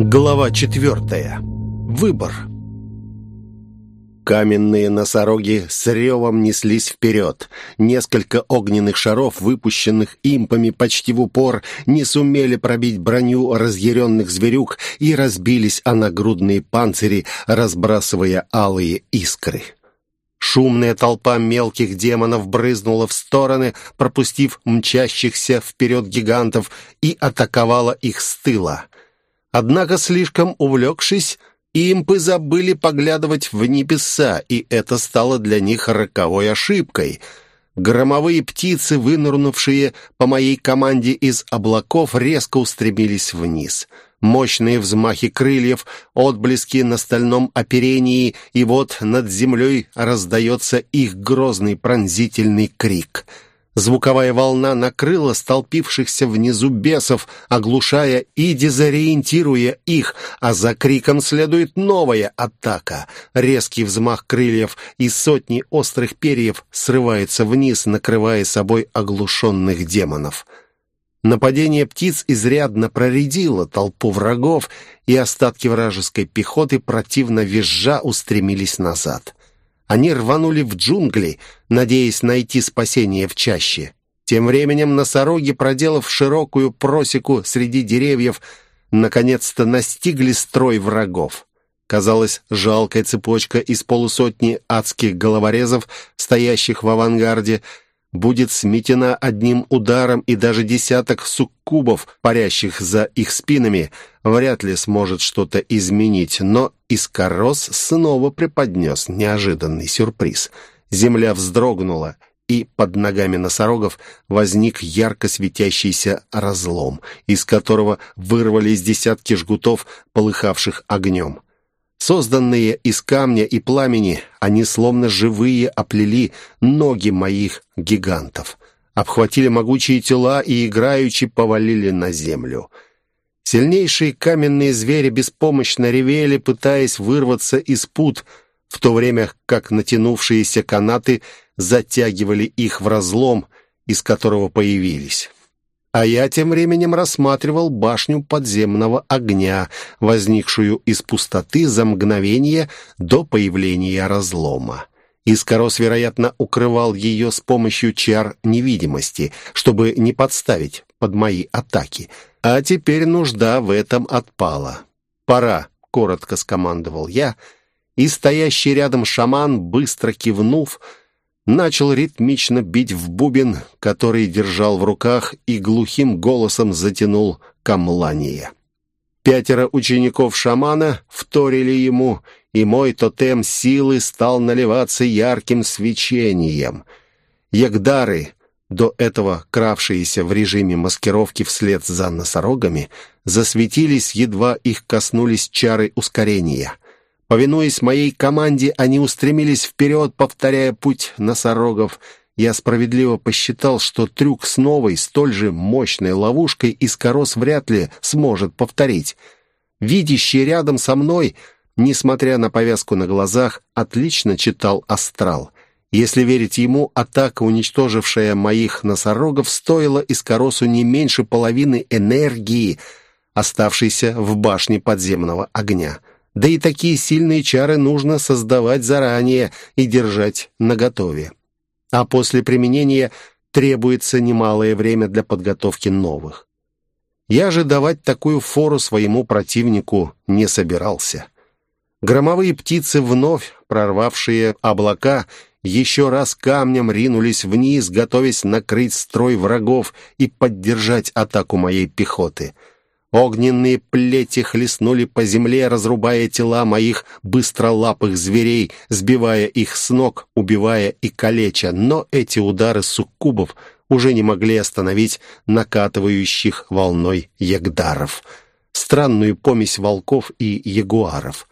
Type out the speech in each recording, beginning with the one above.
Глава четвертая. Выбор. Каменные носороги с ревом неслись вперед. Несколько огненных шаров, выпущенных импами почти в упор, не сумели пробить броню разъяренных зверюк и разбились о нагрудные панцири, разбрасывая алые искры. Шумная толпа мелких демонов брызнула в стороны, пропустив мчащихся вперед гигантов, и атаковала их с тыла. Однако, слишком увлекшись, импы забыли поглядывать в небеса, и это стало для них роковой ошибкой. Громовые птицы, вынырнувшие по моей команде из облаков, резко устремились вниз. Мощные взмахи крыльев, отблески на стальном оперении, и вот над землей раздается их грозный пронзительный крик — Звуковая волна накрыла столпившихся внизу бесов, оглушая и дезориентируя их, а за криком следует новая атака. Резкий взмах крыльев и сотни острых перьев срывается вниз, накрывая собой оглушенных демонов. Нападение птиц изрядно проредило толпу врагов, и остатки вражеской пехоты противно визжа устремились назад. Они рванули в джунгли, надеясь найти спасение в чаще. Тем временем носороги, проделав широкую просеку среди деревьев, наконец-то настигли строй врагов. Казалось, жалкая цепочка из полусотни адских головорезов, стоящих в авангарде, будет сметена одним ударом, и даже десяток суккубов, парящих за их спинами, вряд ли сможет что-то изменить. Но Искорос снова преподнес неожиданный сюрприз. Земля вздрогнула, и под ногами носорогов возник ярко светящийся разлом, из которого вырвались десятки жгутов, полыхавших огнем. Созданные из камня и пламени, они словно живые оплели ноги моих гигантов, обхватили могучие тела и играючи повалили на землю. Сильнейшие каменные звери беспомощно ревели, пытаясь вырваться из пут, в то время как натянувшиеся канаты затягивали их в разлом, из которого появились. А я тем временем рассматривал башню подземного огня, возникшую из пустоты за мгновение до появления разлома. Искорос, вероятно, укрывал ее с помощью чар невидимости, чтобы не подставить под мои атаки. А теперь нужда в этом отпала. «Пора», — коротко скомандовал я, и стоящий рядом шаман, быстро кивнув, — начал ритмично бить в бубен, который держал в руках, и глухим голосом затянул камлание. Пятеро учеников шамана вторили ему, и мой тотем силы стал наливаться ярким свечением. Ягдары, до этого кравшиеся в режиме маскировки вслед за носорогами, засветились, едва их коснулись чары ускорения. Повинуясь моей команде, они устремились вперед, повторяя путь носорогов. Я справедливо посчитал, что трюк с новой, столь же мощной ловушкой Искорос вряд ли сможет повторить. Видящий рядом со мной, несмотря на повязку на глазах, отлично читал астрал. Если верить ему, атака, уничтожившая моих носорогов, стоила Искоросу не меньше половины энергии, оставшейся в башне подземного огня. Да и такие сильные чары нужно создавать заранее и держать наготове. А после применения требуется немалое время для подготовки новых. Я же давать такую фору своему противнику не собирался. Громовые птицы, вновь прорвавшие облака, еще раз камнем ринулись вниз, готовясь накрыть строй врагов и поддержать атаку моей пехоты — Огненные плети хлестнули по земле, разрубая тела моих быстролапых зверей, сбивая их с ног, убивая и калеча. Но эти удары суккубов уже не могли остановить накатывающих волной ягдаров. Странную помесь волков и ягуаров.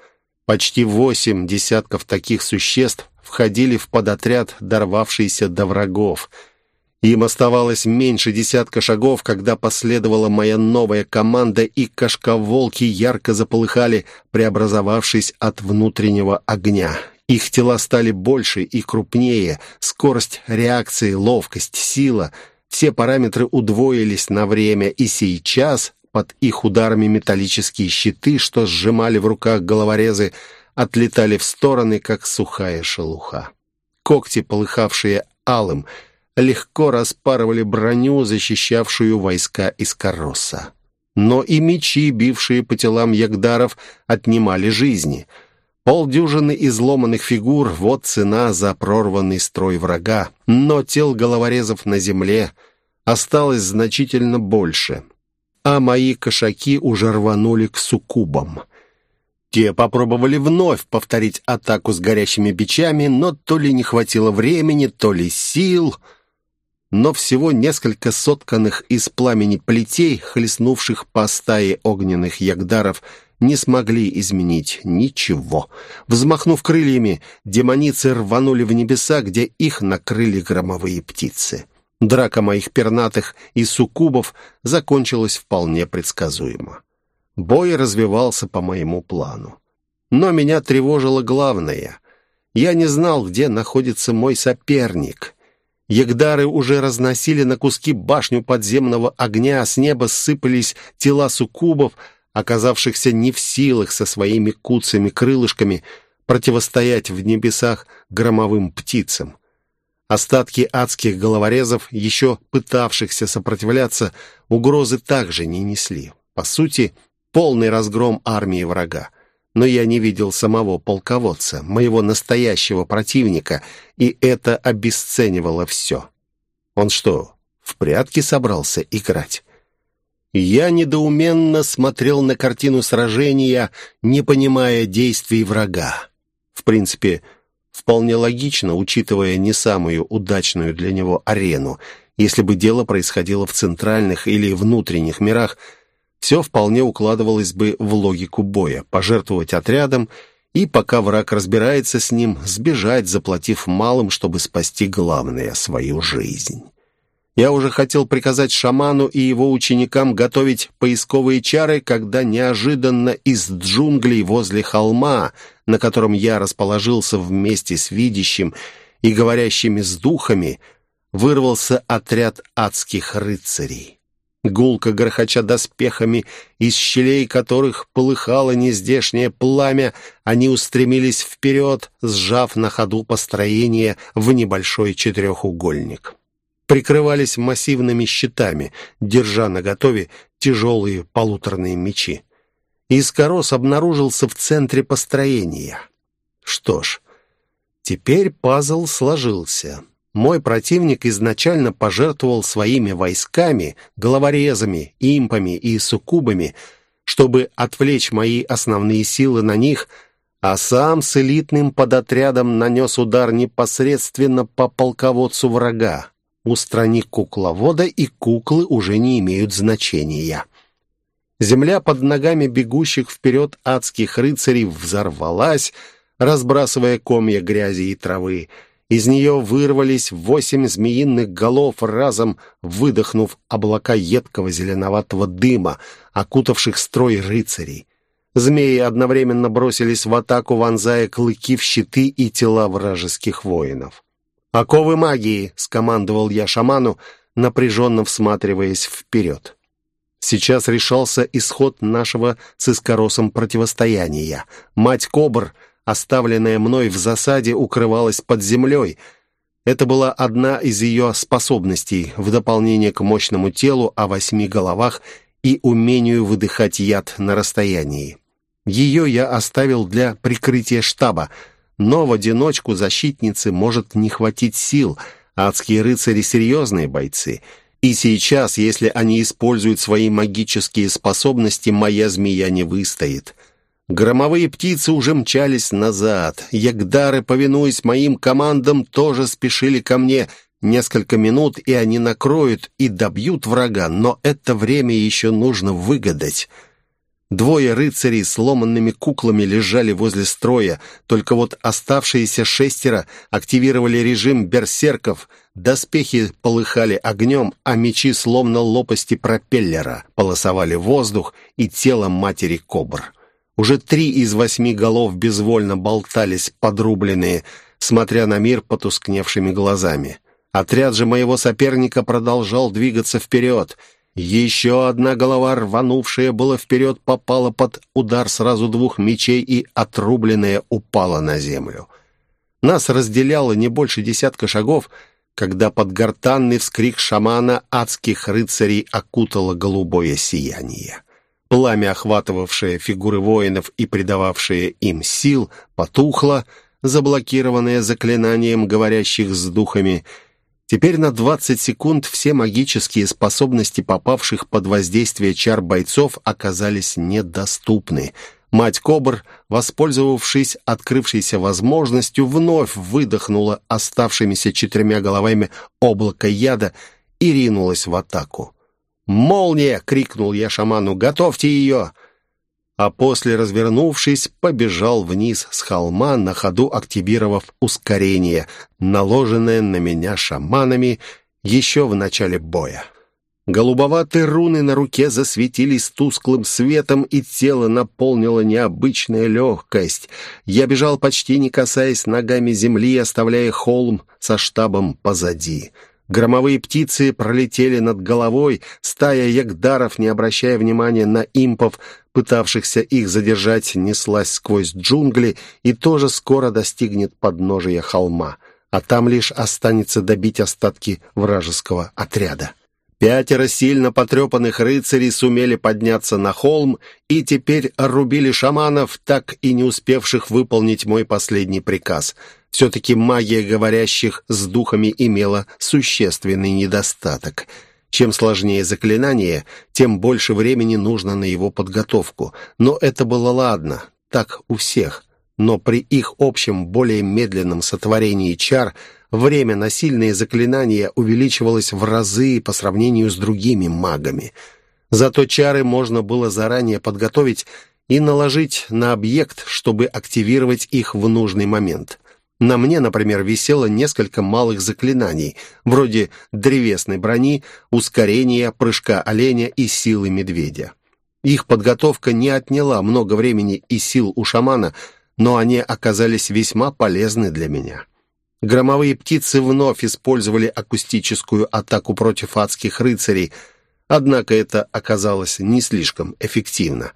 Почти восемь десятков таких существ входили в подотряд, дорвавшийся до врагов — им оставалось меньше десятка шагов, когда последовала моя новая команда, и кашковолки ярко заполыхали, преобразовавшись от внутреннего огня. Их тела стали больше и крупнее, скорость реакции, ловкость, сила — все параметры удвоились на время, и сейчас под их ударами металлические щиты, что сжимали в руках головорезы, отлетали в стороны, как сухая шелуха. Когти, полыхавшие алым, легко распарывали броню, защищавшую войска из Кароса. Но и мечи, бившие по телам ягдаров, отнимали жизни. Полдюжины изломанных фигур — вот цена за прорванный строй врага. Но тел головорезов на земле осталось значительно больше. А мои кошаки уже рванули к суккубам. Те попробовали вновь повторить атаку с горящими бичами, но то ли не хватило времени, то ли сил но всего несколько сотканных из пламени плетей, хлестнувших по стае огненных ягдаров, не смогли изменить ничего. Взмахнув крыльями, демоницы рванули в небеса, где их накрыли громовые птицы. Драка моих пернатых и суккубов закончилась вполне предсказуемо. Бой развивался по моему плану. Но меня тревожило главное. Я не знал, где находится мой соперник — Ягдары уже разносили на куски башню подземного огня, с неба сыпались тела суккубов, оказавшихся не в силах со своими куцами-крылышками противостоять в небесах громовым птицам. Остатки адских головорезов, еще пытавшихся сопротивляться, угрозы также не несли. По сути, полный разгром армии врага но я не видел самого полководца, моего настоящего противника, и это обесценивало все. Он что, в прятки собрался играть? Я недоуменно смотрел на картину сражения, не понимая действий врага. В принципе, вполне логично, учитывая не самую удачную для него арену. Если бы дело происходило в центральных или внутренних мирах – все вполне укладывалось бы в логику боя. Пожертвовать отрядом и, пока враг разбирается с ним, сбежать, заплатив малым, чтобы спасти главное — свою жизнь. Я уже хотел приказать шаману и его ученикам готовить поисковые чары, когда неожиданно из джунглей возле холма, на котором я расположился вместе с видящим и говорящими с духами, вырвался отряд адских рыцарей гулко грохоча доспехами, из щелей которых полыхало нездешнее пламя, они устремились вперед, сжав на ходу построение в небольшой четырехугольник. Прикрывались массивными щитами, держа наготове тяжелые полуторные мечи. Искорос обнаружился в центре построения. Что ж, теперь пазл сложился. Мой противник изначально пожертвовал своими войсками, головорезами, импами и суккубами, чтобы отвлечь мои основные силы на них, а сам с элитным подотрядом нанес удар непосредственно по полководцу врага. Устрани кукловода, и куклы уже не имеют значения. Земля под ногами бегущих вперед адских рыцарей взорвалась, разбрасывая комья грязи и травы, из нее вырвались восемь змеиных голов, разом выдохнув облака едкого зеленоватого дыма, окутавших строй рыцарей. Змеи одновременно бросились в атаку, вонзая клыки в щиты и тела вражеских воинов. «Оковы магии!» — скомандовал я шаману, напряженно всматриваясь вперед. Сейчас решался исход нашего с Искоросом противостояния. Мать Кобр — оставленная мной в засаде, укрывалась под землей. Это была одна из ее способностей, в дополнение к мощному телу о восьми головах и умению выдыхать яд на расстоянии. Ее я оставил для прикрытия штаба, но в одиночку защитницы может не хватить сил, адские рыцари — серьезные бойцы — и сейчас, если они используют свои магические способности, моя змея не выстоит. Громовые птицы уже мчались назад. Ягдары, повинуясь моим командам, тоже спешили ко мне. Несколько минут, и они накроют и добьют врага, но это время еще нужно выгадать. Двое рыцарей с ломанными куклами лежали возле строя, только вот оставшиеся шестеро активировали режим берсерков, доспехи полыхали огнем, а мечи, словно лопасти пропеллера, полосовали воздух и тело матери кобр. Уже три из восьми голов безвольно болтались, подрубленные, смотря на мир потускневшими глазами. Отряд же моего соперника продолжал двигаться вперед. Еще одна голова, рванувшая было вперед, попала под удар сразу двух мечей и, отрубленная, упала на землю. Нас разделяло не больше десятка шагов, когда под гортанный вскрик шамана адских рыцарей окутало голубое сияние. Пламя, охватывавшее фигуры воинов и придававшее им сил, потухло, заблокированное заклинанием говорящих с духами. Теперь на 20 секунд все магические способности попавших под воздействие чар бойцов оказались недоступны. Мать Кобр, воспользовавшись открывшейся возможностью, вновь выдохнула оставшимися четырьмя головами облако яда и ринулась в атаку. «Молния!» — крикнул я шаману. «Готовьте ее!» А после, развернувшись, побежал вниз с холма, на ходу активировав ускорение, наложенное на меня шаманами еще в начале боя. Голубоватые руны на руке засветились тусклым светом, и тело наполнило необычная легкость. Я бежал, почти не касаясь ногами земли, оставляя холм со штабом позади. Громовые птицы пролетели над головой, стая ягдаров, не обращая внимания на импов, пытавшихся их задержать, неслась сквозь джунгли и тоже скоро достигнет подножия холма, а там лишь останется добить остатки вражеского отряда. Пятеро сильно потрепанных рыцарей сумели подняться на холм и теперь рубили шаманов, так и не успевших выполнить мой последний приказ. Все-таки магия говорящих с духами имела существенный недостаток. Чем сложнее заклинание, тем больше времени нужно на его подготовку. Но это было ладно, так у всех. Но при их общем, более медленном сотворении чар – Время на сильные заклинания увеличивалось в разы по сравнению с другими магами. Зато чары можно было заранее подготовить и наложить на объект, чтобы активировать их в нужный момент. На мне, например, висело несколько малых заклинаний, вроде древесной брони, ускорения, прыжка оленя и силы медведя. Их подготовка не отняла много времени и сил у шамана, но они оказались весьма полезны для меня. Громовые птицы вновь использовали акустическую атаку против адских рыцарей, однако это оказалось не слишком эффективно.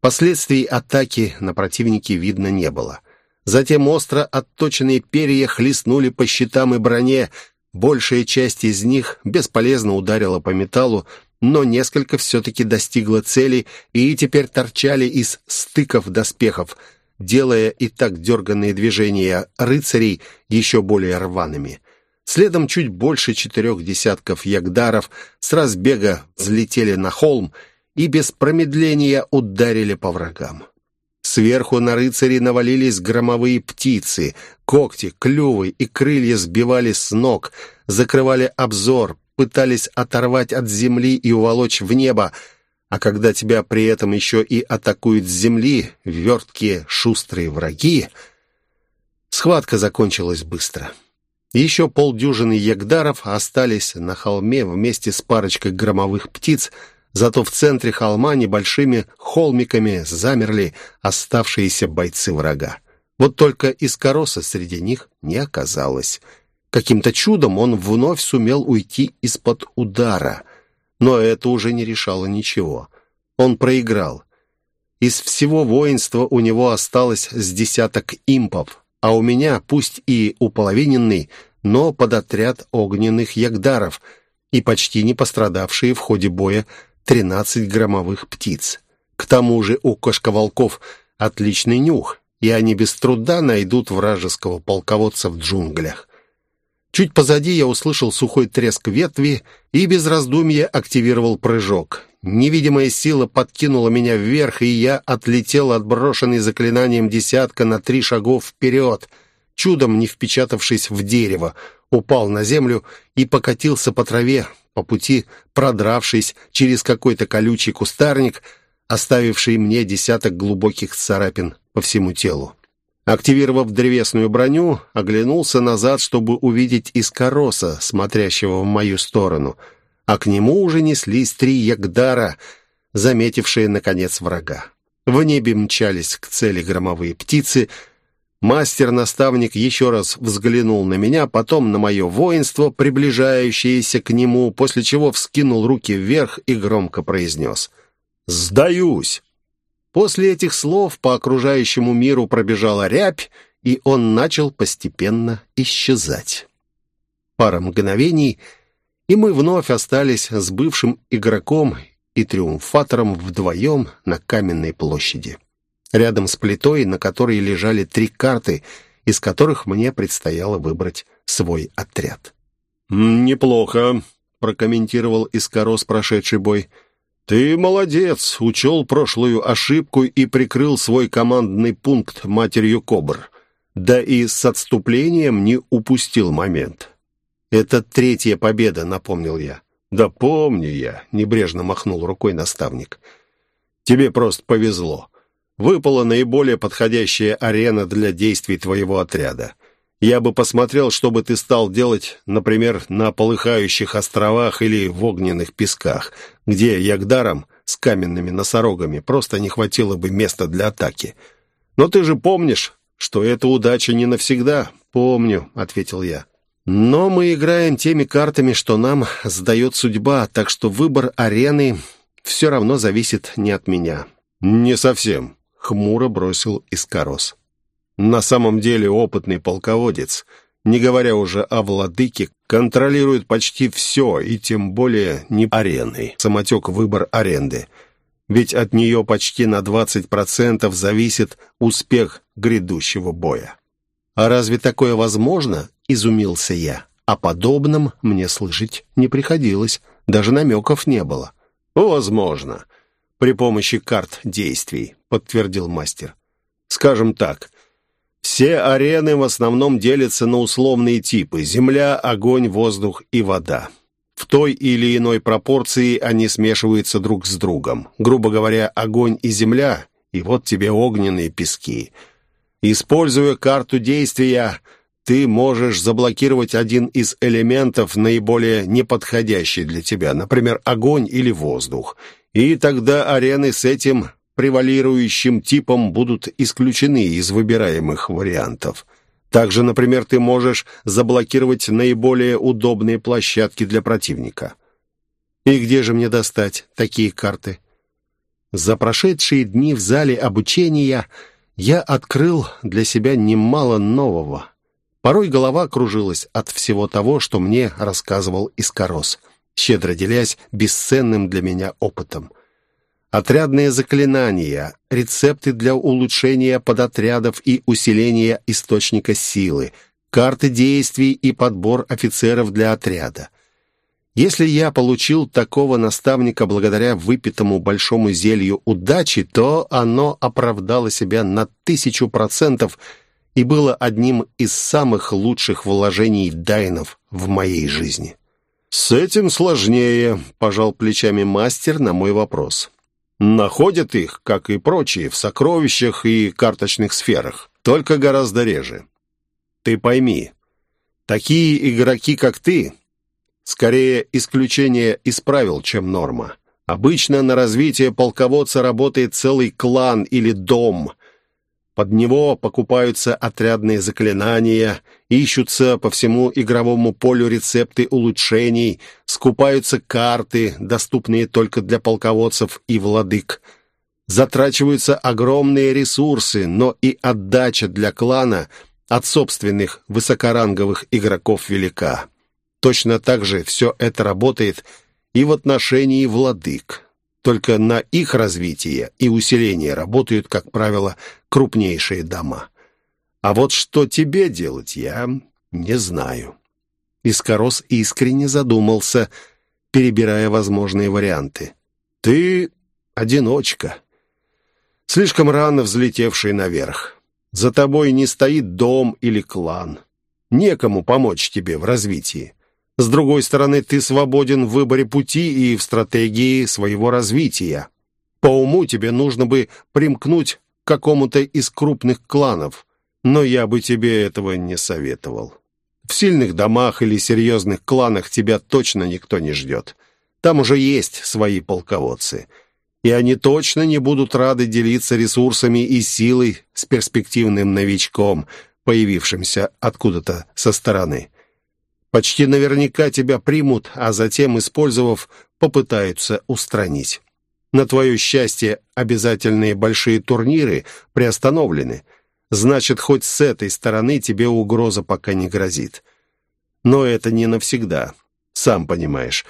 Последствий атаки на противнике видно не было. Затем остро отточенные перья хлестнули по щитам и броне, большая часть из них бесполезно ударила по металлу, но несколько все-таки достигла цели и теперь торчали из стыков доспехов – делая и так дерганные движения рыцарей еще более рваными. Следом чуть больше четырех десятков ягдаров с разбега взлетели на холм и без промедления ударили по врагам. Сверху на рыцарей навалились громовые птицы, когти, клювы и крылья сбивали с ног, закрывали обзор, пытались оторвать от земли и уволочь в небо, а когда тебя при этом еще и атакуют с земли верткие шустрые враги... Схватка закончилась быстро. Еще полдюжины ягдаров остались на холме вместе с парочкой громовых птиц, зато в центре холма небольшими холмиками замерли оставшиеся бойцы врага. Вот только Искороса среди них не оказалось. Каким-то чудом он вновь сумел уйти из-под удара. Но это уже не решало ничего. Он проиграл. Из всего воинства у него осталось с десяток импов, а у меня, пусть и уполовиненный, но под отряд огненных ягдаров и почти не пострадавшие в ходе боя 13 громовых птиц. К тому же у кошковолков отличный нюх, и они без труда найдут вражеского полководца в джунглях. Чуть позади я услышал сухой треск ветви и без раздумья активировал прыжок. Невидимая сила подкинула меня вверх, и я отлетел, отброшенный заклинанием десятка на три шагов вперед, чудом не впечатавшись в дерево, упал на землю и покатился по траве, по пути продравшись через какой-то колючий кустарник, оставивший мне десяток глубоких царапин по всему телу. Активировав древесную броню, оглянулся назад, чтобы увидеть Искороса, смотрящего в мою сторону, а к нему уже неслись три ягдара, заметившие, наконец, врага. В небе мчались к цели громовые птицы, Мастер-наставник еще раз взглянул на меня, потом на мое воинство, приближающееся к нему, после чего вскинул руки вверх и громко произнес «Сдаюсь!». После этих слов по окружающему миру пробежала рябь, и он начал постепенно исчезать. Пара мгновений, и мы вновь остались с бывшим игроком и триумфатором вдвоем на каменной площади рядом с плитой, на которой лежали три карты, из которых мне предстояло выбрать свой отряд. «Неплохо», — прокомментировал Искорос прошедший бой. «Ты молодец, учел прошлую ошибку и прикрыл свой командный пункт матерью кобр. Да и с отступлением не упустил момент». «Это третья победа», — напомнил я. «Да помню я», — небрежно махнул рукой наставник. «Тебе просто повезло выпала наиболее подходящая арена для действий твоего отряда. Я бы посмотрел, что бы ты стал делать, например, на полыхающих островах или в огненных песках, где ягдарам с каменными носорогами просто не хватило бы места для атаки. Но ты же помнишь, что эта удача не навсегда. «Помню», — ответил я. «Но мы играем теми картами, что нам сдает судьба, так что выбор арены все равно зависит не от меня». «Не совсем хмуро бросил Искорос. На самом деле опытный полководец, не говоря уже о владыке, контролирует почти все, и тем более не арены, самотек выбор аренды. Ведь от нее почти на 20% зависит успех грядущего боя. «А разве такое возможно?» — изумился я. О подобном мне слышать не приходилось, даже намеков не было. «Возможно при помощи карт действий», — подтвердил мастер. «Скажем так, все арены в основном делятся на условные типы — земля, огонь, воздух и вода. В той или иной пропорции они смешиваются друг с другом. Грубо говоря, огонь и земля, и вот тебе огненные пески. Используя карту действия, ты можешь заблокировать один из элементов, наиболее неподходящий для тебя, например, огонь или воздух — и тогда арены с этим превалирующим типом будут исключены из выбираемых вариантов. Также, например, ты можешь заблокировать наиболее удобные площадки для противника. И где же мне достать такие карты? За прошедшие дни в зале обучения я открыл для себя немало нового. Порой голова кружилась от всего того, что мне рассказывал Искорос — щедро делясь бесценным для меня опытом. Отрядные заклинания, рецепты для улучшения подотрядов и усиления источника силы, карты действий и подбор офицеров для отряда. Если я получил такого наставника благодаря выпитому большому зелью удачи, то оно оправдало себя на тысячу процентов и было одним из самых лучших вложений дайнов в моей жизни. «С этим сложнее», — пожал плечами мастер на мой вопрос. «Находят их, как и прочие, в сокровищах и карточных сферах, только гораздо реже. Ты пойми, такие игроки, как ты, скорее исключение из правил, чем норма. Обычно на развитие полководца работает целый клан или дом, под него покупаются отрядные заклинания, ищутся по всему игровому полю рецепты улучшений, скупаются карты, доступные только для полководцев и владык. Затрачиваются огромные ресурсы, но и отдача для клана от собственных высокоранговых игроков велика. Точно так же все это работает и в отношении владык. Только на их развитие и усиление работают, как правило, крупнейшие дома. А вот что тебе делать, я не знаю». Искорос искренне задумался, перебирая возможные варианты. «Ты одиночка, слишком рано взлетевший наверх. За тобой не стоит дом или клан. Некому помочь тебе в развитии. С другой стороны, ты свободен в выборе пути и в стратегии своего развития. По уму тебе нужно бы примкнуть к какому-то из крупных кланов, но я бы тебе этого не советовал. В сильных домах или серьезных кланах тебя точно никто не ждет. Там уже есть свои полководцы. И они точно не будут рады делиться ресурсами и силой с перспективным новичком, появившимся откуда-то со стороны. Почти наверняка тебя примут, а затем, использовав, попытаются устранить. На твое счастье, обязательные большие турниры приостановлены. Значит, хоть с этой стороны тебе угроза пока не грозит. Но это не навсегда. Сам понимаешь.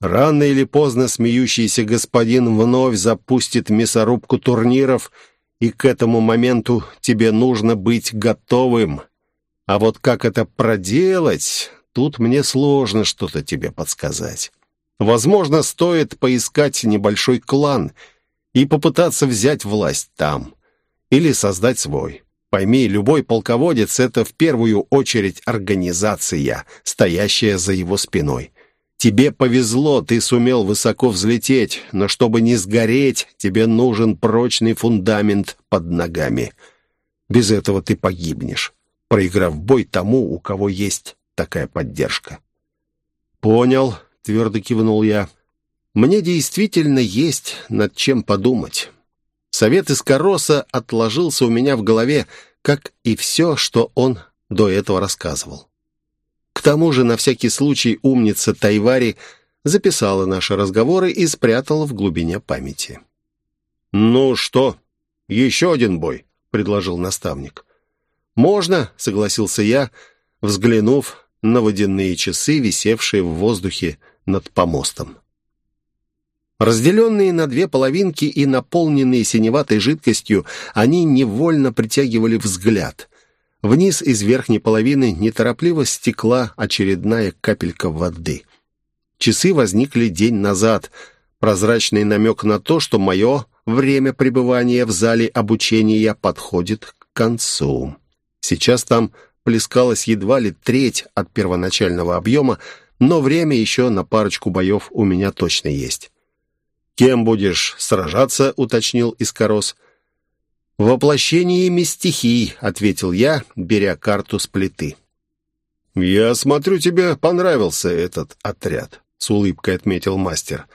Рано или поздно смеющийся господин вновь запустит мясорубку турниров, и к этому моменту тебе нужно быть готовым. А вот как это проделать, тут мне сложно что-то тебе подсказать. Возможно, стоит поискать небольшой клан и попытаться взять власть там. Или создать свой. Пойми, любой полководец — это в первую очередь организация, стоящая за его спиной. Тебе повезло, ты сумел высоко взлететь, но чтобы не сгореть, тебе нужен прочный фундамент под ногами. Без этого ты погибнешь, проиграв бой тому, у кого есть такая поддержка. «Понял», — твердо кивнул я. «Мне действительно есть над чем подумать». Совет из Короса отложился у меня в голове, как и все, что он до этого рассказывал. К тому же, на всякий случай, умница Тайвари записала наши разговоры и спрятала в глубине памяти. «Ну что, еще один бой?» — предложил наставник. «Можно», — согласился я, взглянув на водяные часы, висевшие в воздухе над помостом. Разделенные на две половинки и наполненные синеватой жидкостью, они невольно притягивали взгляд. Вниз из верхней половины неторопливо стекла очередная капелька воды. Часы возникли день назад, прозрачный намек на то, что мое время пребывания в зале обучения подходит к концу. Сейчас там плескалась едва ли треть от первоначального объема, но время еще на парочку боев у меня точно есть. «Кем будешь сражаться?» — уточнил Искорос. «Воплощениями стихий», — ответил я, беря карту с плиты. «Я смотрю, тебе понравился этот отряд», — с улыбкой отметил мастер.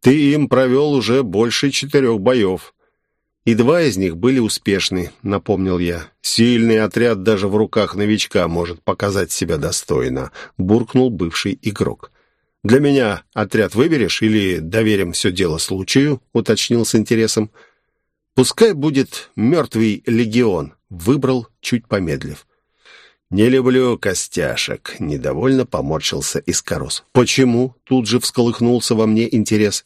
«Ты им провел уже больше четырех боев». «И два из них были успешны», — напомнил я. «Сильный отряд даже в руках новичка может показать себя достойно», — буркнул бывший игрок. «Для меня отряд выберешь или доверим все дело случаю?» — уточнил с интересом. «Пускай будет мертвый легион», — выбрал, чуть помедлив. «Не люблю костяшек», — недовольно поморщился Искорос. «Почему?» — тут же всколыхнулся во мне интерес.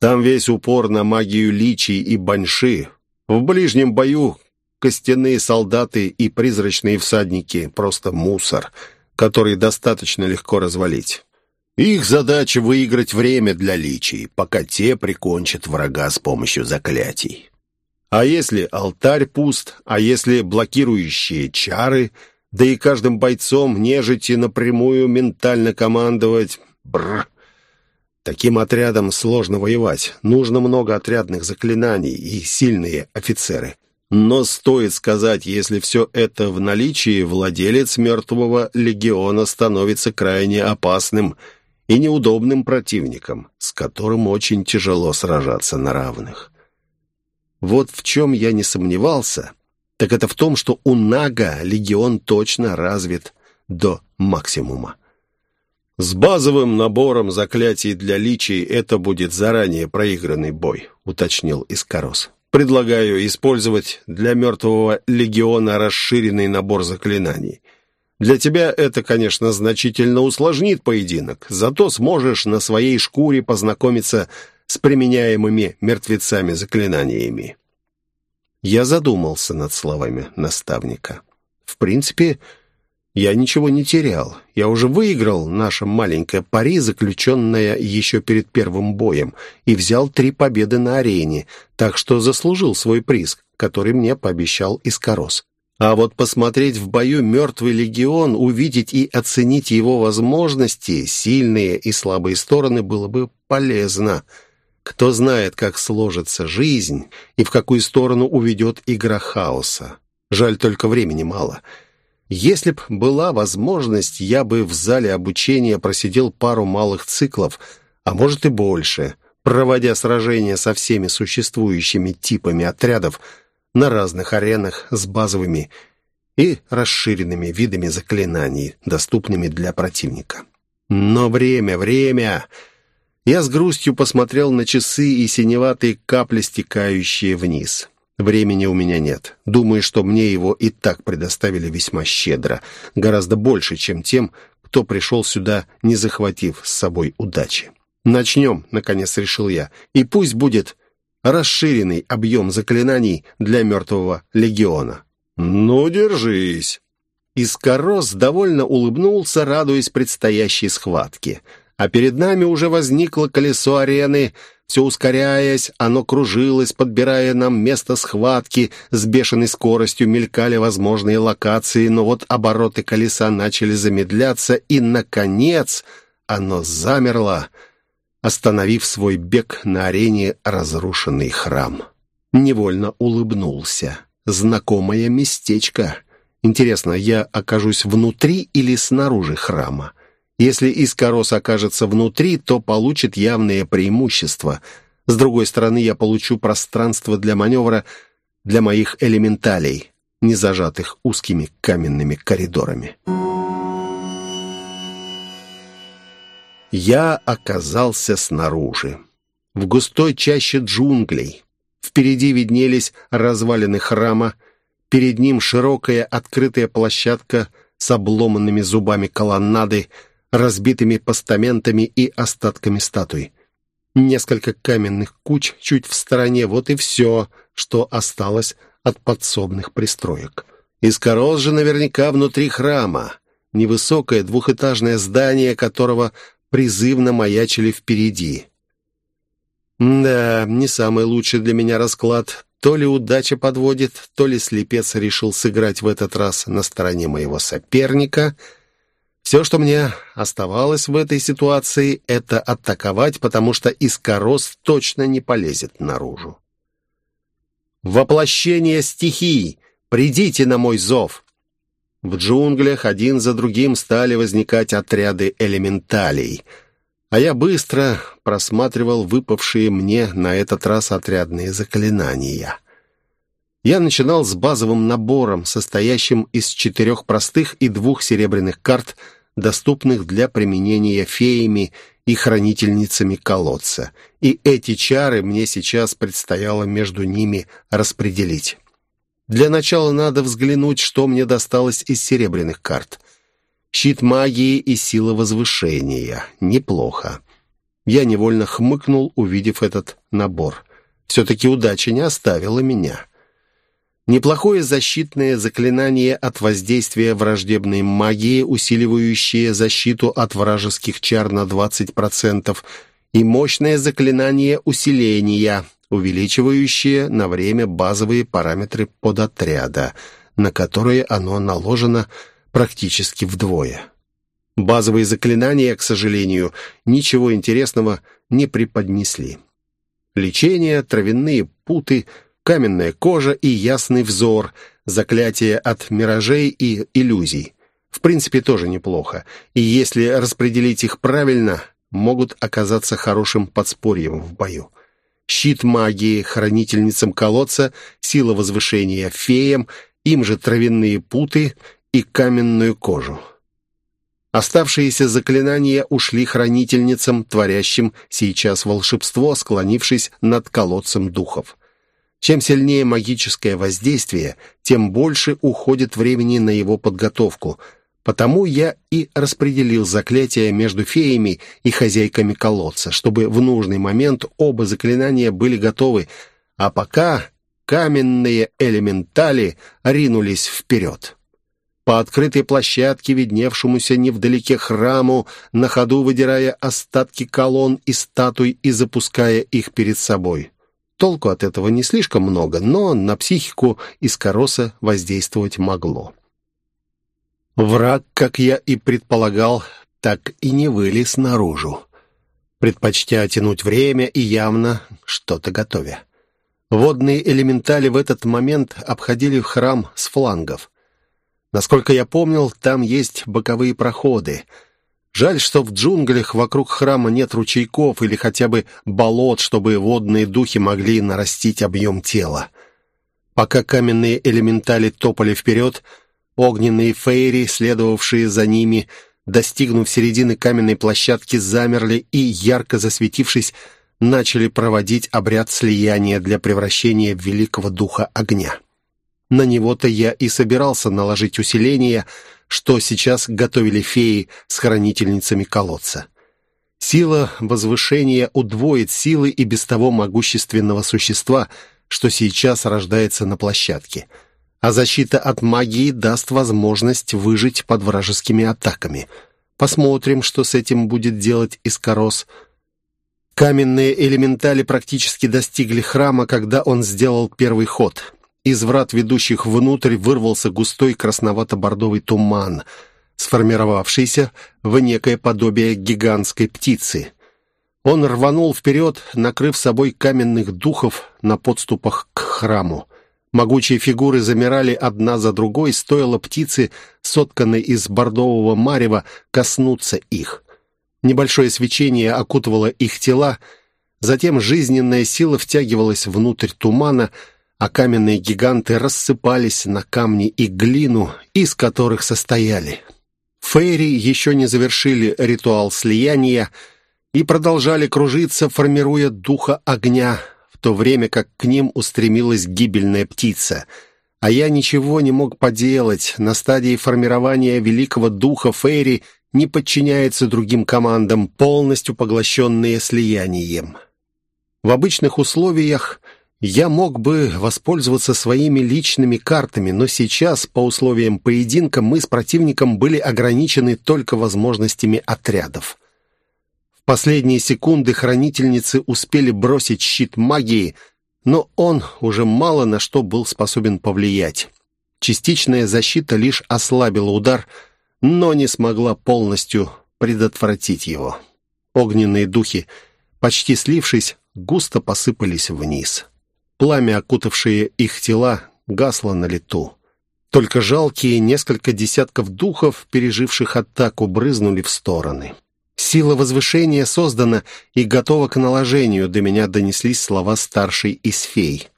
«Там весь упор на магию личий и баньши. В ближнем бою костяные солдаты и призрачные всадники — просто мусор, который достаточно легко развалить. Их задача выиграть время для личий, пока те прикончат врага с помощью заклятий. А если алтарь пуст, а если блокирующие чары, да и каждым бойцом нежити напрямую ментально командовать... Бррр. Таким отрядом сложно воевать. Нужно много отрядных заклинаний и сильные офицеры. Но стоит сказать, если все это в наличии, владелец мертвого легиона становится крайне опасным – и неудобным противником, с которым очень тяжело сражаться на равных. Вот в чем я не сомневался, так это в том, что у Нага легион точно развит до максимума. С базовым набором заклятий для личий это будет заранее проигранный бой, уточнил Искорос. Предлагаю использовать для мертвого легиона расширенный набор заклинаний. Для тебя это, конечно, значительно усложнит поединок, зато сможешь на своей шкуре познакомиться с применяемыми мертвецами-заклинаниями». Я задумался над словами наставника. В принципе, я ничего не терял. Я уже выиграл наше маленькое пари, заключенное еще перед первым боем, и взял три победы на арене, так что заслужил свой приз, который мне пообещал Искорос. А вот посмотреть в бою мертвый легион, увидеть и оценить его возможности, сильные и слабые стороны, было бы полезно. Кто знает, как сложится жизнь и в какую сторону уведет игра хаоса. Жаль, только времени мало. Если б была возможность, я бы в зале обучения просидел пару малых циклов, а может и больше, проводя сражения со всеми существующими типами отрядов на разных аренах с базовыми и расширенными видами заклинаний, доступными для противника. Но время, время... Я с грустью посмотрел на часы и синеватые капли, стекающие вниз. Времени у меня нет. Думаю, что мне его и так предоставили весьма щедро. Гораздо больше, чем тем, кто пришел сюда, не захватив с собой удачи. «Начнем», — наконец решил я. «И пусть будет расширенный объем заклинаний для мертвого легиона». «Ну, держись». Искорос довольно улыбнулся, радуясь предстоящей схватке. А перед нами уже возникло колесо арены. Все ускоряясь, оно кружилось, подбирая нам место схватки. С бешеной скоростью мелькали возможные локации, но вот обороты колеса начали замедляться, и, наконец, оно замерло, остановив свой бег на арене разрушенный храм. Невольно улыбнулся знакомое местечко. Интересно, я окажусь внутри или снаружи храма? Если Искорос окажется внутри, то получит явное преимущество. С другой стороны, я получу пространство для маневра для моих элементалей, не зажатых узкими каменными коридорами. Я оказался снаружи, в густой чаще джунглей. Впереди виднелись развалины храма, перед ним широкая открытая площадка с обломанными зубами колоннады, разбитыми постаментами и остатками статуй. Несколько каменных куч чуть в стороне, вот и все, что осталось от подсобных пристроек. Искорос же наверняка внутри храма. Невысокое двухэтажное здание, которого призывно маячили впереди. Да, не самый лучший для меня расклад. То ли удача подводит, то ли слепец решил сыграть в этот раз на стороне моего соперника. Все, что мне оставалось в этой ситуации, это атаковать, потому что искорос точно не полезет наружу. «Воплощение стихий! Придите на мой зов!» В джунглях один за другим стали возникать отряды элементалей — а я быстро просматривал выпавшие мне на этот раз отрядные заклинания. Я начинал с базовым набором, состоящим из четырех простых и двух серебряных карт, доступных для применения феями и хранительницами колодца. И эти чары мне сейчас предстояло между ними распределить. Для начала надо взглянуть, что мне досталось из серебряных карт — Щит магии и сила возвышения. Неплохо. Я невольно хмыкнул, увидев этот набор. Все-таки удача не оставила меня. Неплохое защитное заклинание от воздействия враждебной магии, усиливающее защиту от вражеских чар на 20%, и мощное заклинание усиления, увеличивающее на время базовые параметры подотряда, на которые оно наложено практически вдвое. Базовые заклинания, к сожалению, ничего интересного не преподнесли. Лечение, травяные путы, каменная кожа и ясный взор, заклятие от миражей и иллюзий. В принципе, тоже неплохо. И если распределить их правильно, могут оказаться хорошим подспорьем в бою. Щит магии хранительницам колодца, сила возвышения феям, им же травяные путы и каменную кожу. Оставшиеся заклинания ушли хранительницам, творящим сейчас волшебство, склонившись над колодцем духов. Чем сильнее магическое воздействие, тем больше уходит времени на его подготовку. Потому я и распределил заклятия между феями и хозяйками колодца, чтобы в нужный момент оба заклинания были готовы, а пока каменные элементали ринулись вперед по открытой площадке, видневшемуся невдалеке храму, на ходу выдирая остатки колонн и статуй и запуская их перед собой. Толку от этого не слишком много, но на психику Искороса воздействовать могло. Враг, как я и предполагал, так и не вылез наружу, предпочтя тянуть время и явно что-то готовя. Водные элементали в этот момент обходили храм с флангов. Насколько я помнил, там есть боковые проходы. Жаль, что в джунглях вокруг храма нет ручейков или хотя бы болот, чтобы водные духи могли нарастить объем тела. Пока каменные элементали топали вперед, огненные фейри, следовавшие за ними, достигнув середины каменной площадки, замерли и, ярко засветившись, начали проводить обряд слияния для превращения великого духа огня. На него-то я и собирался наложить усиление, что сейчас готовили феи с хранительницами колодца. Сила возвышения удвоит силы и без того могущественного существа, что сейчас рождается на площадке. А защита от магии даст возможность выжить под вражескими атаками. Посмотрим, что с этим будет делать Искорос – Каменные элементали практически достигли храма, когда он сделал первый ход. Из врат, ведущих внутрь, вырвался густой красновато-бордовый туман, сформировавшийся в некое подобие гигантской птицы. Он рванул вперед, накрыв собой каменных духов на подступах к храму. Могучие фигуры замирали одна за другой, стоило птице, сотканной из бордового марева, коснуться их — Небольшое свечение окутывало их тела, затем жизненная сила втягивалась внутрь тумана, а каменные гиганты рассыпались на камни и глину, из которых состояли. Фейри еще не завершили ритуал слияния и продолжали кружиться, формируя духа огня, в то время как к ним устремилась гибельная птица. А я ничего не мог поделать. На стадии формирования великого духа Фейри – не подчиняется другим командам, полностью поглощенные слиянием. В обычных условиях я мог бы воспользоваться своими личными картами, но сейчас, по условиям поединка, мы с противником были ограничены только возможностями отрядов. В последние секунды хранительницы успели бросить щит магии, но он уже мало на что был способен повлиять. Частичная защита лишь ослабила удар – но не смогла полностью предотвратить его. Огненные духи, почти слившись, густо посыпались вниз. Пламя, окутавшее их тела, гасло на лету. Только жалкие несколько десятков духов, переживших атаку, брызнули в стороны. «Сила возвышения создана и готова к наложению», до меня донеслись слова старшей из фей.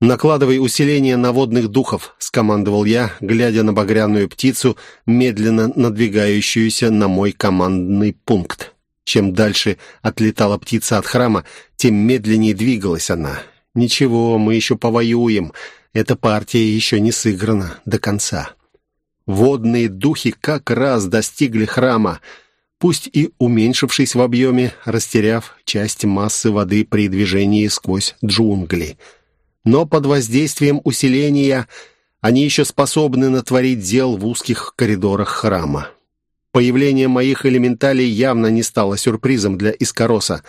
«Накладывай усиление на водных духов», — скомандовал я, глядя на багряную птицу, медленно надвигающуюся на мой командный пункт. Чем дальше отлетала птица от храма, тем медленнее двигалась она. «Ничего, мы еще повоюем. Эта партия еще не сыграна до конца». Водные духи как раз достигли храма, пусть и уменьшившись в объеме, растеряв часть массы воды при движении сквозь джунгли — но под воздействием усиления они еще способны натворить дел в узких коридорах храма. Появление моих элементалей явно не стало сюрпризом для Искороса.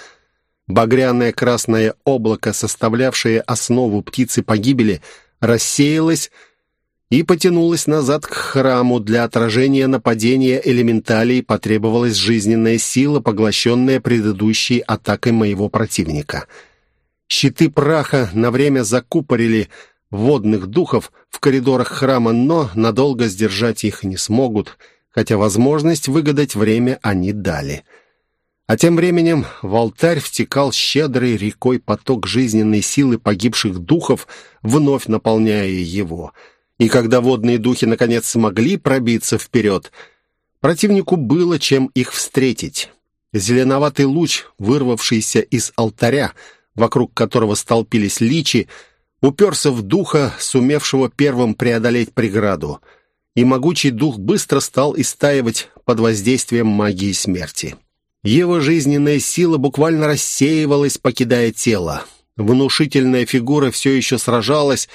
Багряное красное облако, составлявшее основу птицы погибели, рассеялось и потянулось назад к храму. Для отражения нападения элементалей потребовалась жизненная сила, поглощенная предыдущей атакой моего противника — Щиты праха на время закупорили водных духов в коридорах храма, но надолго сдержать их не смогут, хотя возможность выгадать время они дали. А тем временем в алтарь втекал щедрой рекой поток жизненной силы погибших духов, вновь наполняя его. И когда водные духи наконец смогли пробиться вперед, противнику было чем их встретить. Зеленоватый луч, вырвавшийся из алтаря, вокруг которого столпились личи, уперся в духа, сумевшего первым преодолеть преграду, и могучий дух быстро стал истаивать под воздействием магии смерти. Его жизненная сила буквально рассеивалась, покидая тело. Внушительная фигура все еще сражалась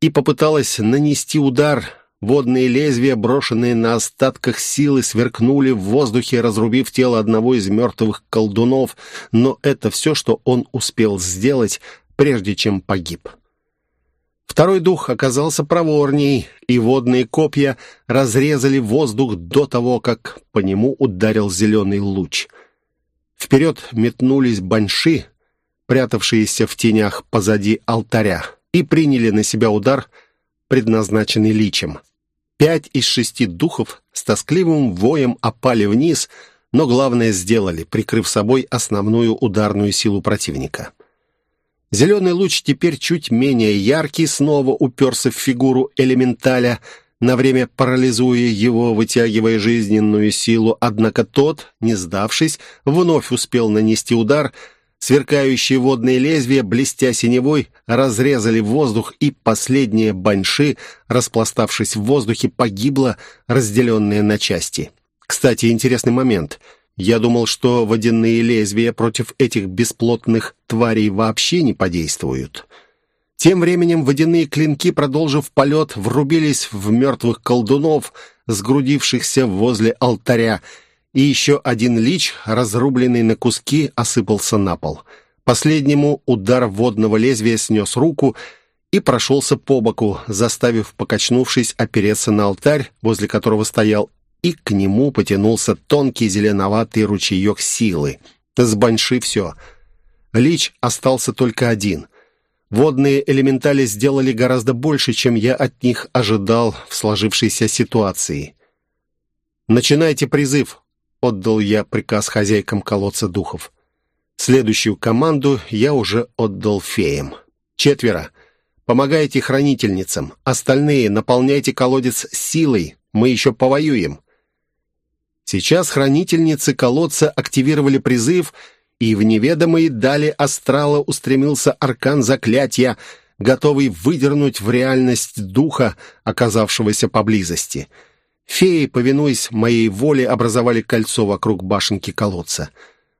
и попыталась нанести удар — Водные лезвия, брошенные на остатках силы, сверкнули в воздухе, разрубив тело одного из мертвых колдунов, но это все, что он успел сделать, прежде чем погиб. Второй дух оказался проворней, и водные копья разрезали воздух до того, как по нему ударил зеленый луч. Вперед метнулись баньши, прятавшиеся в тенях позади алтаря, и приняли на себя удар, предназначенный личем. Пять из шести духов с тоскливым воем опали вниз, но главное сделали, прикрыв собой основную ударную силу противника. Зеленый луч теперь чуть менее яркий, снова уперся в фигуру элементаля, на время парализуя его, вытягивая жизненную силу, однако тот, не сдавшись, вновь успел нанести удар — Сверкающие водные лезвия, блестя синевой, разрезали воздух, и последняя баньши, распластавшись в воздухе, погибла, разделенная на части. Кстати, интересный момент. Я думал, что водяные лезвия против этих бесплотных тварей вообще не подействуют. Тем временем водяные клинки, продолжив полет, врубились в мертвых колдунов, сгрудившихся возле алтаря, и еще один лич, разрубленный на куски, осыпался на пол. Последнему удар водного лезвия снес руку и прошелся по боку, заставив, покачнувшись, опереться на алтарь, возле которого стоял, и к нему потянулся тонкий зеленоватый ручеек силы. С все. Лич остался только один. Водные элементали сделали гораздо больше, чем я от них ожидал в сложившейся ситуации. «Начинайте призыв», отдал я приказ хозяйкам колодца духов. Следующую команду я уже отдал феям. Четверо. Помогайте хранительницам. Остальные наполняйте колодец силой. Мы еще повоюем. Сейчас хранительницы колодца активировали призыв, и в неведомые дали астрала устремился аркан заклятия, готовый выдернуть в реальность духа, оказавшегося поблизости — Феи, повинуясь моей воле, образовали кольцо вокруг башенки колодца.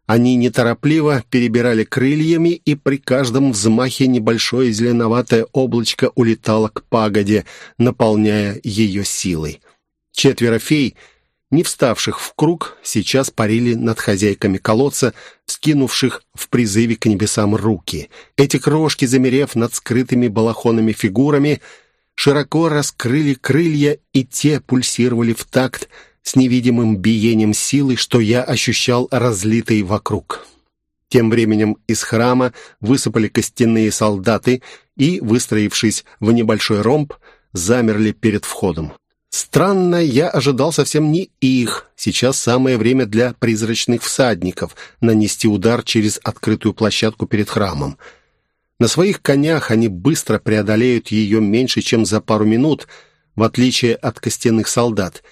Они неторопливо перебирали крыльями, и при каждом взмахе небольшое зеленоватое облачко улетало к пагоде, наполняя ее силой. Четверо фей, не вставших в круг, сейчас парили над хозяйками колодца, скинувших в призыве к небесам руки. Эти крошки, замерев над скрытыми балахонами фигурами, — широко раскрыли крылья, и те пульсировали в такт с невидимым биением силы, что я ощущал разлитой вокруг. Тем временем из храма высыпали костяные солдаты и, выстроившись в небольшой ромб, замерли перед входом. Странно, я ожидал совсем не их. Сейчас самое время для призрачных всадников нанести удар через открытую площадку перед храмом. На своих конях они быстро преодолеют ее меньше, чем за пару минут, в отличие от костяных солдат,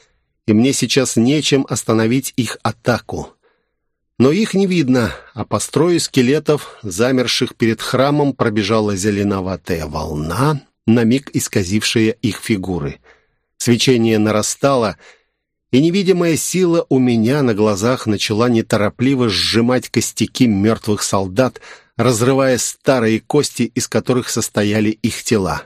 и мне сейчас нечем остановить их атаку. Но их не видно, а по строю скелетов, замерших перед храмом, пробежала зеленоватая волна, на миг исказившая их фигуры. Свечение нарастало, и невидимая сила у меня на глазах начала неторопливо сжимать костяки мертвых солдат, разрывая старые кости, из которых состояли их тела.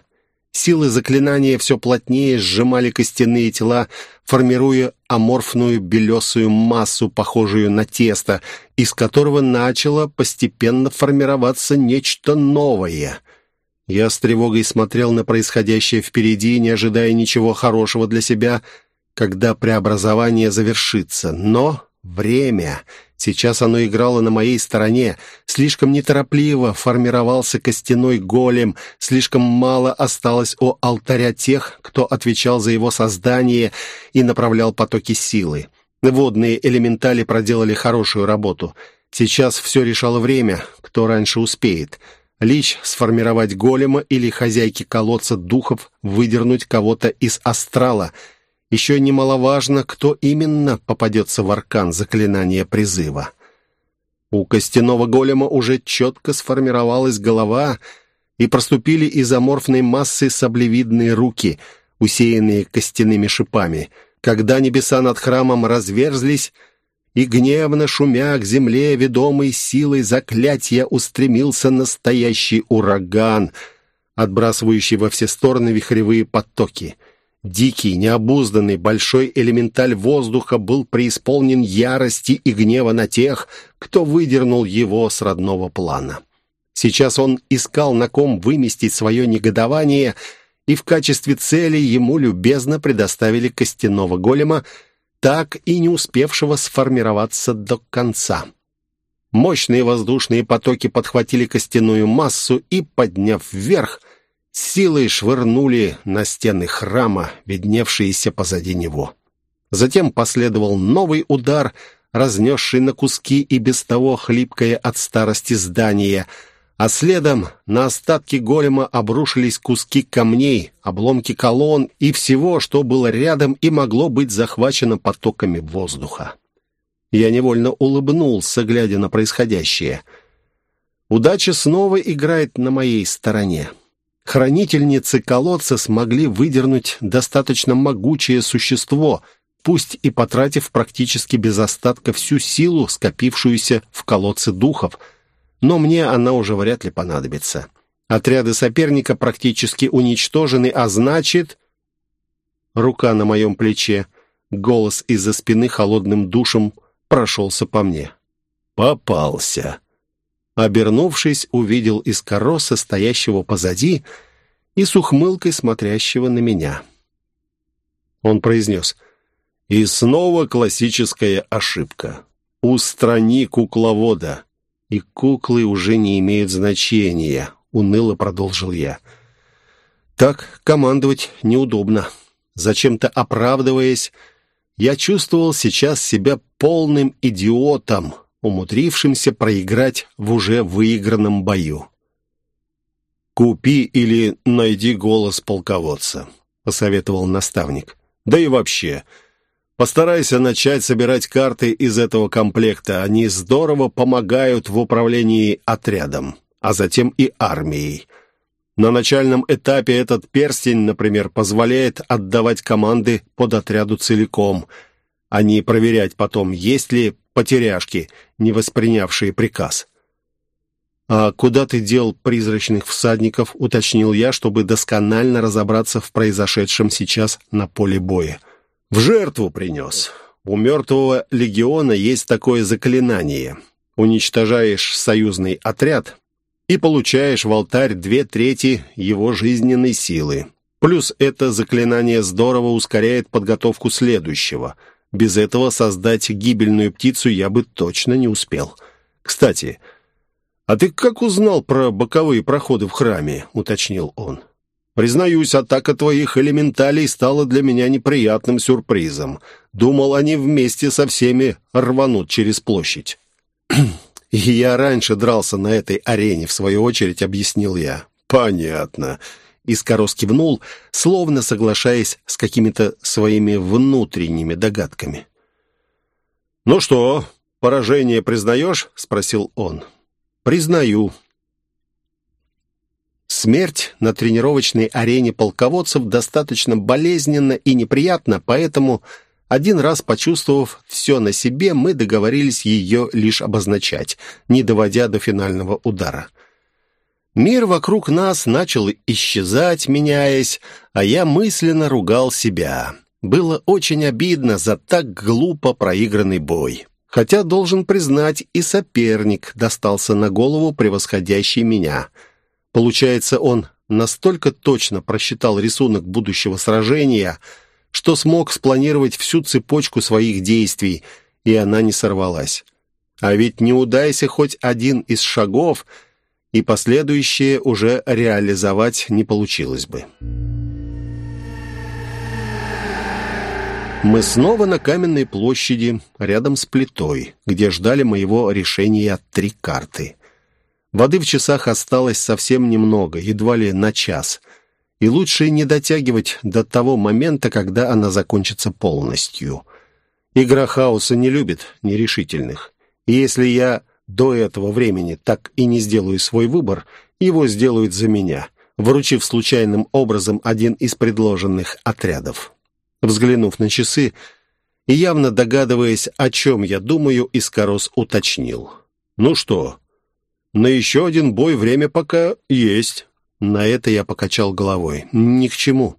Силы заклинания все плотнее сжимали костяные тела, формируя аморфную белесую массу, похожую на тесто, из которого начало постепенно формироваться нечто новое. Я с тревогой смотрел на происходящее впереди, не ожидая ничего хорошего для себя, когда преобразование завершится. Но время Сейчас оно играло на моей стороне. Слишком неторопливо формировался костяной голем, слишком мало осталось у алтаря тех, кто отвечал за его создание и направлял потоки силы. Водные элементали проделали хорошую работу. Сейчас все решало время, кто раньше успеет. Лич сформировать голема или хозяйки колодца духов выдернуть кого-то из астрала — еще немаловажно, кто именно попадется в аркан заклинания призыва. У костяного голема уже четко сформировалась голова, и проступили из аморфной массы саблевидные руки, усеянные костяными шипами. Когда небеса над храмом разверзлись, и гневно шумя к земле, ведомой силой заклятия, устремился настоящий ураган, отбрасывающий во все стороны вихревые потоки — Дикий, необузданный, большой элементаль воздуха был преисполнен ярости и гнева на тех, кто выдернул его с родного плана. Сейчас он искал на ком выместить свое негодование, и в качестве цели ему любезно предоставили костяного голема, так и не успевшего сформироваться до конца. Мощные воздушные потоки подхватили костяную массу и, подняв вверх, силой швырнули на стены храма, видневшиеся позади него. Затем последовал новый удар, разнесший на куски и без того хлипкое от старости здание, а следом на остатки голема обрушились куски камней, обломки колонн и всего, что было рядом и могло быть захвачено потоками воздуха. Я невольно улыбнулся, глядя на происходящее. Удача снова играет на моей стороне. Хранительницы колодца смогли выдернуть достаточно могучее существо, пусть и потратив практически без остатка всю силу, скопившуюся в колодце духов, но мне она уже вряд ли понадобится. Отряды соперника практически уничтожены, а значит... Рука на моем плече, голос из-за спины холодным душем прошелся по мне. «Попался!» Обернувшись, увидел Искороса, стоящего позади, и с ухмылкой смотрящего на меня. Он произнес, «И снова классическая ошибка. Устрани кукловода». «И куклы уже не имеют значения», — уныло продолжил я. «Так командовать неудобно». Зачем-то оправдываясь, я чувствовал сейчас себя полным идиотом, умудрившимся проиграть в уже выигранном бою. «Купи или найди голос полководца», — посоветовал наставник. «Да и вообще, постарайся начать собирать карты из этого комплекта. Они здорово помогают в управлении отрядом, а затем и армией». На начальном этапе этот перстень, например, позволяет отдавать команды под отряду целиком, а не проверять потом, есть ли потеряшки, не воспринявшие приказ. «А куда ты дел призрачных всадников?» — уточнил я, чтобы досконально разобраться в произошедшем сейчас на поле боя. «В жертву принес. У мертвого легиона есть такое заклинание. Уничтожаешь союзный отряд и получаешь в алтарь две трети его жизненной силы. Плюс это заклинание здорово ускоряет подготовку следующего — без этого создать гибельную птицу я бы точно не успел. Кстати, а ты как узнал про боковые проходы в храме?» — уточнил он. «Признаюсь, атака твоих элементалей стала для меня неприятным сюрпризом. Думал, они вместе со всеми рванут через площадь». «Я раньше дрался на этой арене, в свою очередь», — объяснил я. «Понятно. Искорос кивнул, словно соглашаясь с какими-то своими внутренними догадками. «Ну что, поражение признаешь?» — спросил он. «Признаю». Смерть на тренировочной арене полководцев достаточно болезненна и неприятна, поэтому, один раз почувствовав все на себе, мы договорились ее лишь обозначать, не доводя до финального удара. Мир вокруг нас начал исчезать, меняясь, а я мысленно ругал себя. Было очень обидно за так глупо проигранный бой. Хотя, должен признать, и соперник достался на голову превосходящий меня. Получается, он настолько точно просчитал рисунок будущего сражения, что смог спланировать всю цепочку своих действий, и она не сорвалась. А ведь не удайся хоть один из шагов — и последующее уже реализовать не получилось бы. Мы снова на каменной площади, рядом с плитой, где ждали моего решения три карты. Воды в часах осталось совсем немного, едва ли на час, и лучше не дотягивать до того момента, когда она закончится полностью. Игра хаоса не любит нерешительных, и если я до этого времени так и не сделаю свой выбор, его сделают за меня, вручив случайным образом один из предложенных отрядов. Взглянув на часы и явно догадываясь, о чем я думаю, Искорос уточнил. «Ну что, на еще один бой время пока есть». На это я покачал головой. «Ни к чему.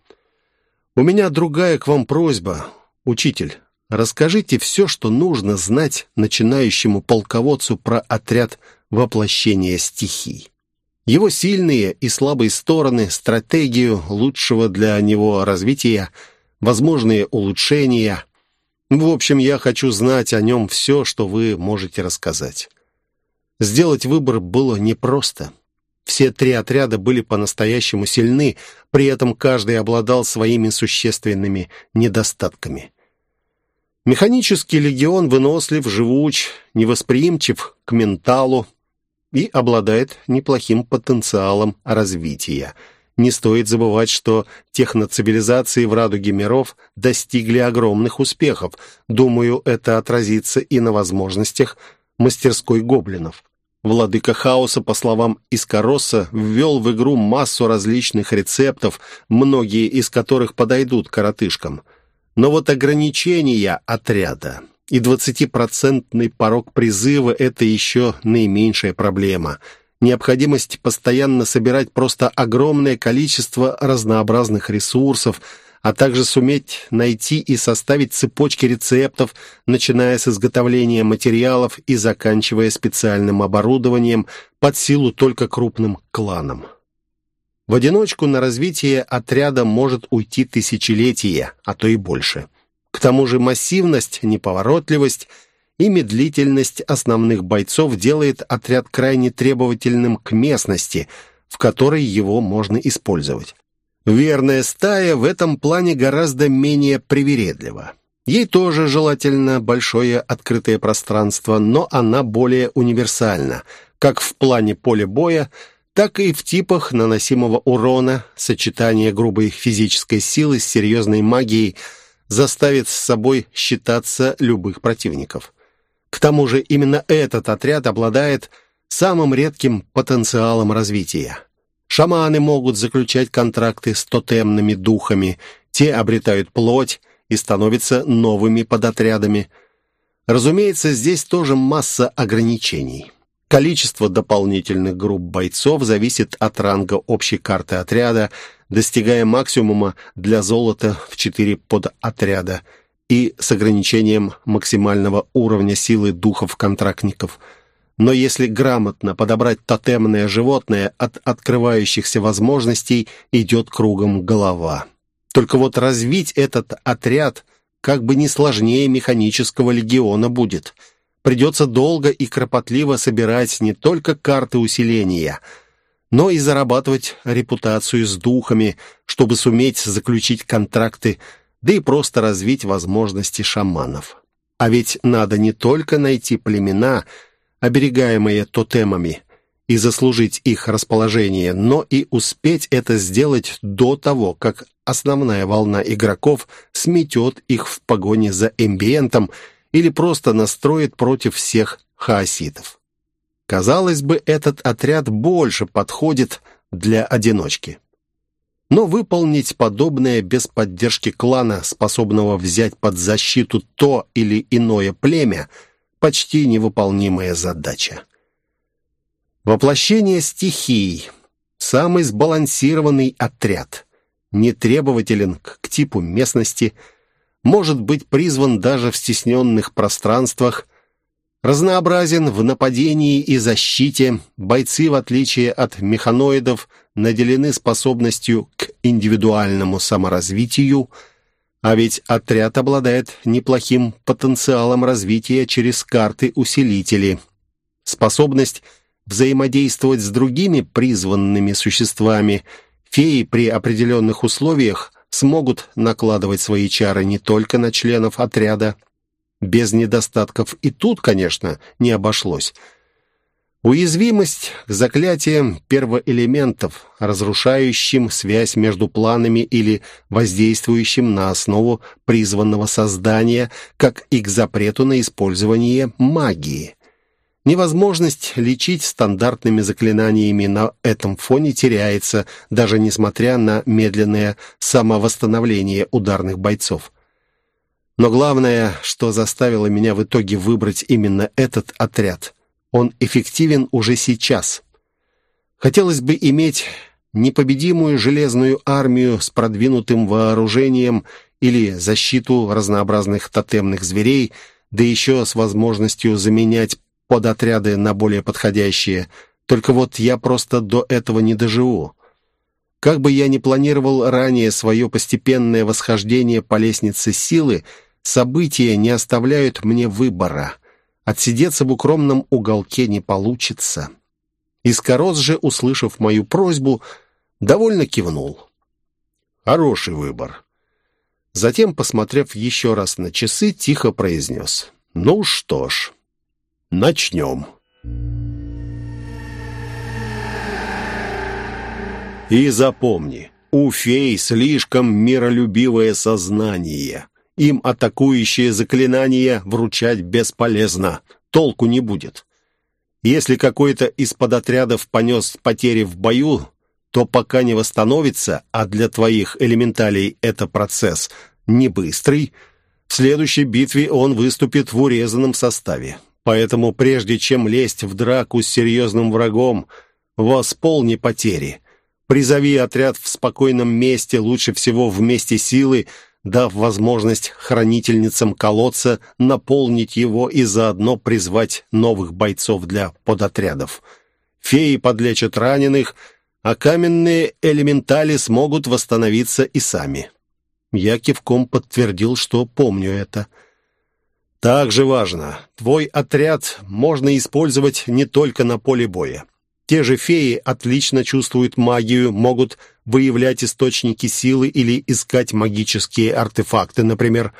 У меня другая к вам просьба, учитель. Расскажите все, что нужно знать начинающему полководцу про отряд воплощения стихий. Его сильные и слабые стороны, стратегию лучшего для него развития, возможные улучшения. В общем, я хочу знать о нем все, что вы можете рассказать. Сделать выбор было непросто. Все три отряда были по-настоящему сильны, при этом каждый обладал своими существенными недостатками. Механический легион вынослив, живуч, невосприимчив к менталу и обладает неплохим потенциалом развития. Не стоит забывать, что техноцивилизации в радуге миров достигли огромных успехов. Думаю, это отразится и на возможностях мастерской гоблинов. Владыка хаоса, по словам Искороса, ввел в игру массу различных рецептов, многие из которых подойдут коротышкам – но вот ограничения отряда и 20-процентный порог призыва – это еще наименьшая проблема. Необходимость постоянно собирать просто огромное количество разнообразных ресурсов, а также суметь найти и составить цепочки рецептов, начиная с изготовления материалов и заканчивая специальным оборудованием под силу только крупным кланам. В одиночку на развитие отряда может уйти тысячелетия, а то и больше. К тому же массивность, неповоротливость и медлительность основных бойцов делает отряд крайне требовательным к местности, в которой его можно использовать. Верная стая в этом плане гораздо менее привередлива. Ей тоже желательно большое открытое пространство, но она более универсальна, как в плане поля боя – так и в типах наносимого урона сочетание грубой физической силы с серьезной магией заставит с собой считаться любых противников. К тому же именно этот отряд обладает самым редким потенциалом развития. Шаманы могут заключать контракты с тотемными духами, те обретают плоть и становятся новыми подотрядами. Разумеется, здесь тоже масса ограничений. Количество дополнительных групп бойцов зависит от ранга общей карты отряда, достигая максимума для золота в 4 подотряда и с ограничением максимального уровня силы духов-контрактников. Но если грамотно подобрать тотемное животное, от открывающихся возможностей идет кругом голова. Только вот развить этот отряд как бы не сложнее механического легиона будет – Придется долго и кропотливо собирать не только карты усиления, но и зарабатывать репутацию с духами, чтобы суметь заключить контракты, да и просто развить возможности шаманов. А ведь надо не только найти племена, оберегаемые тотемами, и заслужить их расположение, но и успеть это сделать до того, как основная волна игроков сметет их в погоне за эмбиентом или просто настроит против всех хаоситов. Казалось бы, этот отряд больше подходит для одиночки. Но выполнить подобное без поддержки клана, способного взять под защиту то или иное племя, почти невыполнимая задача. Воплощение стихий – самый сбалансированный отряд, нетребователен к типу местности – может быть призван даже в стесненных пространствах, разнообразен в нападении и защите, бойцы, в отличие от механоидов, наделены способностью к индивидуальному саморазвитию, а ведь отряд обладает неплохим потенциалом развития через карты-усилители. Способность взаимодействовать с другими призванными существами, феи при определенных условиях смогут накладывать свои чары не только на членов отряда. Без недостатков и тут, конечно, не обошлось. Уязвимость к заклятиям первоэлементов, разрушающим связь между планами или воздействующим на основу призванного создания, как и к запрету на использование магии. Невозможность лечить стандартными заклинаниями на этом фоне теряется, даже несмотря на медленное самовосстановление ударных бойцов. Но главное, что заставило меня в итоге выбрать именно этот отряд. Он эффективен уже сейчас. Хотелось бы иметь непобедимую железную армию с продвинутым вооружением или защиту разнообразных тотемных зверей, да еще с возможностью заменять подотряды на более подходящие. Только вот я просто до этого не доживу. Как бы я ни планировал ранее свое постепенное восхождение по лестнице силы, события не оставляют мне выбора. Отсидеться в укромном уголке не получится. Искорос же, услышав мою просьбу, довольно кивнул. Хороший выбор. Затем, посмотрев еще раз на часы, тихо произнес. «Ну что ж, начнем». И запомни, у фей слишком миролюбивое сознание. Им атакующие заклинания вручать бесполезно, толку не будет. Если какой-то из подотрядов понес потери в бою, то пока не восстановится, а для твоих элементалей это процесс не быстрый, в следующей битве он выступит в урезанном составе. Поэтому прежде чем лезть в драку с серьезным врагом, восполни потери. Призови отряд в спокойном месте, лучше всего в месте силы, дав возможность хранительницам колодца наполнить его и заодно призвать новых бойцов для подотрядов. Феи подлечат раненых – а каменные элементали смогут восстановиться и сами. Я кивком подтвердил, что помню это. Также важно, твой отряд можно использовать не только на поле боя. Те же феи отлично чувствуют магию, могут выявлять источники силы или искать магические артефакты. Например,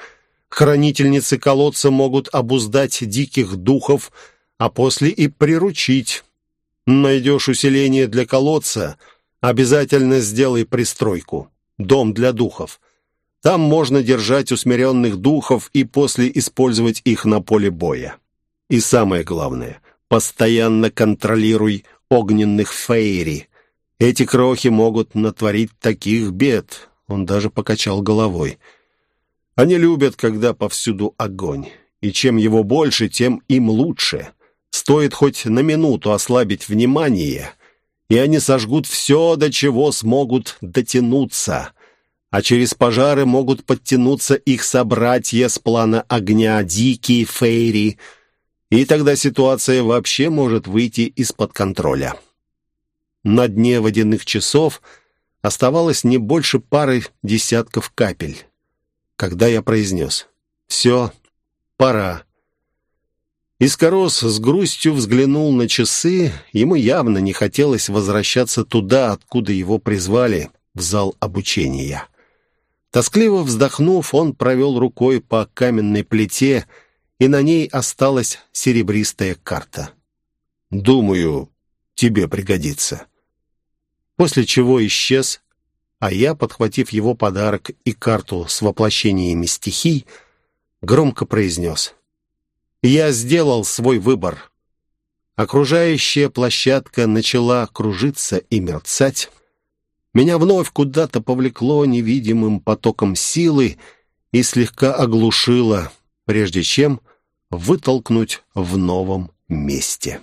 хранительницы колодца могут обуздать диких духов, а после и приручить. Найдешь усиление для колодца, обязательно сделай пристройку. Дом для духов. Там можно держать усмиренных духов и после использовать их на поле боя. И самое главное, постоянно контролируй огненных фейри. Эти крохи могут натворить таких бед. Он даже покачал головой. Они любят, когда повсюду огонь. И чем его больше, тем им лучше. Стоит хоть на минуту ослабить внимание, и они сожгут все, до чего смогут дотянуться. А через пожары могут подтянуться их собратья с плана огня, дикие фейри, и тогда ситуация вообще может выйти из-под контроля. На дне водяных часов оставалось не больше пары десятков капель. Когда я произнес «Все, пора», Искорос с грустью взглянул на часы. Ему явно не хотелось возвращаться туда, откуда его призвали, в зал обучения. Тоскливо вздохнув, он провел рукой по каменной плите, и на ней осталась серебристая карта. «Думаю, тебе пригодится». После чего исчез, а я, подхватив его подарок и карту с воплощениями стихий, громко произнес — я сделал свой выбор. Окружающая площадка начала кружиться и мерцать. Меня вновь куда-то повлекло невидимым потоком силы и слегка оглушило, прежде чем вытолкнуть в новом месте.